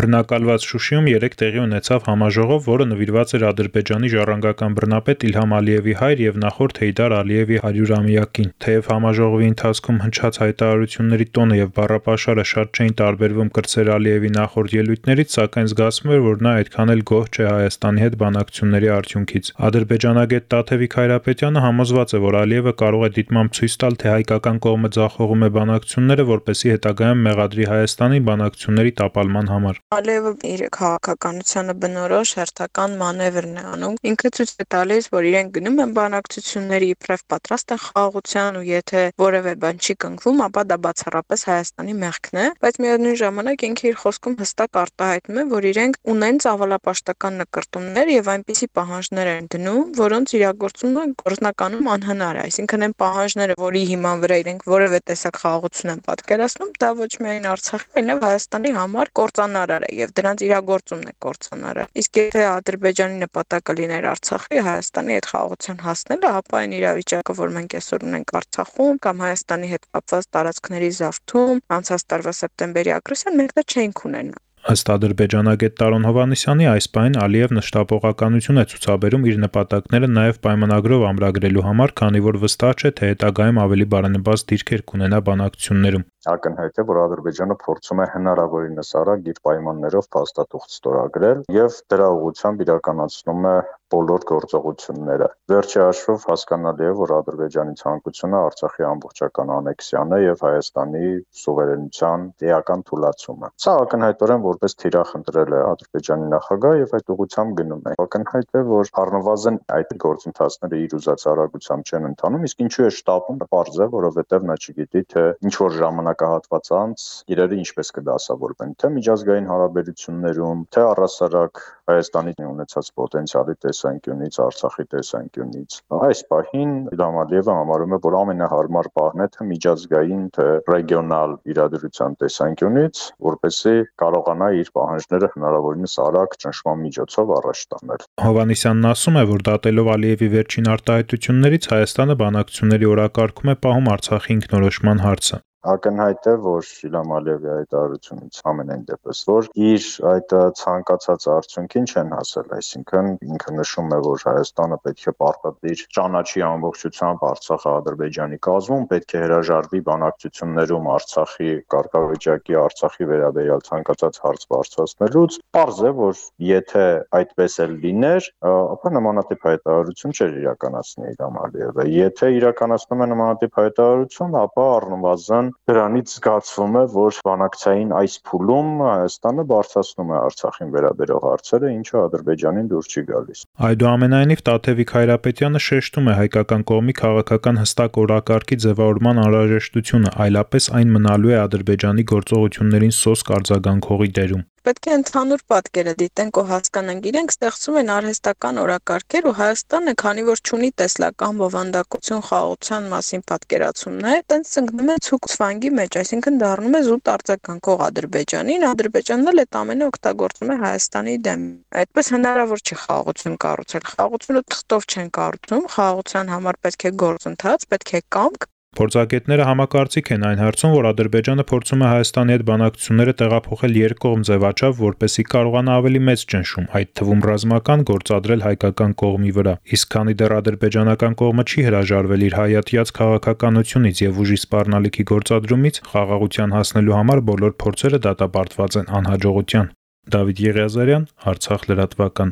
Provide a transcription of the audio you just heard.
Բռնակալված Շուշիում 3 տեղի ունեցավ համաժողով, որը նվիրված էր Ադրբեջանի ժառանգական բռնապետ Իլհամ Ալիևի հայր եւ նախորդ Հեյդար Ալիևի 100-ամյակին։ Թեև համաժողովի ընթացքում հնչած հայտարարությունների տոնը եւ բառապաշարը շատ չէին տարբերվում կրծեր Ալիևի նախորդ ելույթներից, սակայն զգացվում էր, որ նա այդքան էլ գոհ չէ Հայաստանի հետ բանակցությունների արդյունքից։ Ադրբեջանագետ Տաթևիկ Հայրապետյանը համոզված է, որ Ալիևը կարող է դիտմամբ ցույց տալ, թե հայկական կողմը ձախողում է բանակցությունները, որպեսզի հետագայում մեղադրի Հայաստանի բանակցությունների տապալման համար։ Ալիևը իր քաղաքականությանը բնորոշ հերթական մանևրն է անում։ Ինքը ցույց է տալիս, որ իրեն գնում են բանակցությունների իբրև պատրաստ են խաղաղության ու եթե որևէ բան չի կնքվում, ապա դա բացառապես Հայաստանի մեղքն է, բայց միևնույն ժամանակ ինքը իր խոսքում հստակ արտահայտում է, որ իրենք ունեն ցավալապաշտական նկարտումներ եւ այնպիսի պահանջներ են դնում, որոնց իրագործումը գործնականում անհնար է, այսինքն այն պահանջները, որի հիման վրա իրենք որևէ տեսակ խաղաղություն են պատկերացնում, դա ոչ միայն Արցախի, այլև Հայաստանի համար կործանար է եւ դրանց իրագործումն է կորցանարը։ Իսկ եթե Ադրբեջանի նպատակը լիներ Արցախի Հայաստանի հետ խաղաղության հասնելը, ապա այն իրավիճակը, որ մենք այսօր ունենք Արցախում կամ Հայաստանի հետ կապված տարածքների զավթում, անցած տարվա սեպտեմբերի ագրեսիան, մենք դա չենք ունենա։ Ըստ ադրբեջանագետ Տարոն Հովանեսյանի, այս պայն Ալիևն շտապողականություն է ցուցաբերում իր նպատակները նաև պայմանագրով ամրագրելու համար, քանի որ վստահ չէ, թե հետագայում ավելի բարենպաստ դիրքեր կունենա բանակցություններում ակնհայտ է, որ Ադրբեջանը փորձում է հնարավորինս արագ իր պայմաններով փաստաթուղթ ստորագրել եւ դրա ուղղությամբ իրականացնում է բոլոր գործողությունները։ Վերջի հաշվով հասկանալի է, որ Ադրբեջանի ցանկությունը Արցախի ամբողջական անեքսիան է եւ Հայաստանի սուվերենության էական թուլացումը։ Սա ակնհայտորեն որպես թիրախ ընտրել է Ադրբեջանի նախագահը եւ այդ ուղղությամբ գնում է։ Ակնհայտ է, որ առնվազն այդ գործընթացները իր ուզած արագությամբ չեն ընթանում, իսկ ինչու է շտապում, է, որովհետեւ նա չգիտի, թե ինչ որ ժամանակ ժամանակահատված անց իրերը ինչպես կդասավորվեն, թե միջազգային հարաբերություններում, թե առասարակ Հայաստանի ունեցած պոտենցիալի տեսանկյունից, Արցախի տեսանկյունից։ Այս պահին Իլհամ Ալիևը համարում է, որ ամենահարմար պահն է թե միջազգային, թե ռեգիոնալ իրադրության տեսանկյունից, որպեսզի կարողանա իր պահանջները հնարավորինս արագ ճնշման միջոցով առաջ տանել։ Հովանիսյանն ասում է, որ դատելով Ալիևի վերջին արտահայտություններից Հայաստանը բանակցությունների օրակարգում է պահում Արցախի ինքնորոշման հարցը ակնհայտ է, որ Իլհամ Ալիևի հայտարարությունից ամենայն դեպս, որ իր այդ ցանկացած արդյունքին չեն հասել, այսինքն ինքը նշում է, որ Հայաստանը պետք է պարտադիր ճանաչի ամբողջությամբ Արցախը Ադրբեջանի կազմում, պետք է հրաժարվի բանակցություններում Արցախի կարգավիճակի, Արցախի վերաբերյալ ցանկացած հարց բարձրացնելուց։ Պարզ է, որ եթե այդպես էլ լիներ, ապա նմանատիպ հայտարարություն չէր իրականացնի Իլհամ Ալիևը։ Եթե իրականացնում է նմանատիպ հայտարարություն, ապա առնվազն դրանից զգացվում է, որ բանակցային այս փուլում Հայաստանը բարձրացնում է Արցախին վերաբերող հարցերը, ինչը Ադրբեջանին դուր չի գալիս։ Այդուամենայնիվ Տաթևիկ Հայրապետյանը շեշտում է հայկական կողմի քաղաքական հստակ օրակարգի ձևավորման անհրաժեշտությունը, այլապես այն մնալու է Ադրբեջանի գործողություններին սոսկ արձագանքողի դերում։ Պետք է ընդհանուր պատկերը դիտենք ու հասկանանք, իրենք ստեղծում են արհեստական օրակարգեր ու Հայաստանը, քանի որ ունի տեսլական բովանդակություն խաղաղության մասին պատկերացումներ, տենց ծնկնում է ցուկ ցվանգի մեջ, այսինքն դառնում է զուտ արձագանքող Ադրբեջանին, Ադրբեջանն էլ այդ ամենը օգտագործում է Հայաստանի դեմ։ Այդպես հնարավոր չի խաղաղություն կառուցել։ Խաղաղությունը թղթով չեն կառուցում, խաղաղության համար պետք է գործընթաց, պետք է կամք, Փորձագետները համակարծիք են այն հարցում, որ Ադրբեջանը փորձում է Հայաստանի հետ բանակցությունները տեղափոխել երկկողմ ձևաչափ, որպեսզի կարողանա ավելի մեծ ճնշում, այդ թվում ռազմական գործադրել հայկական կողմի վրա։ Իսկ քանի դեռ ադրբեջանական կողմը չի հրաժարվել իր հայատյաց քաղաքականությունից եւ ուժի սպառնալիքի գործադրումից, խաղաղության հասնելու համար բոլոր փորձերը դատապարտված են անհաջողության։ Դավիթ Եղիազարյան, Արցախ լրատվական։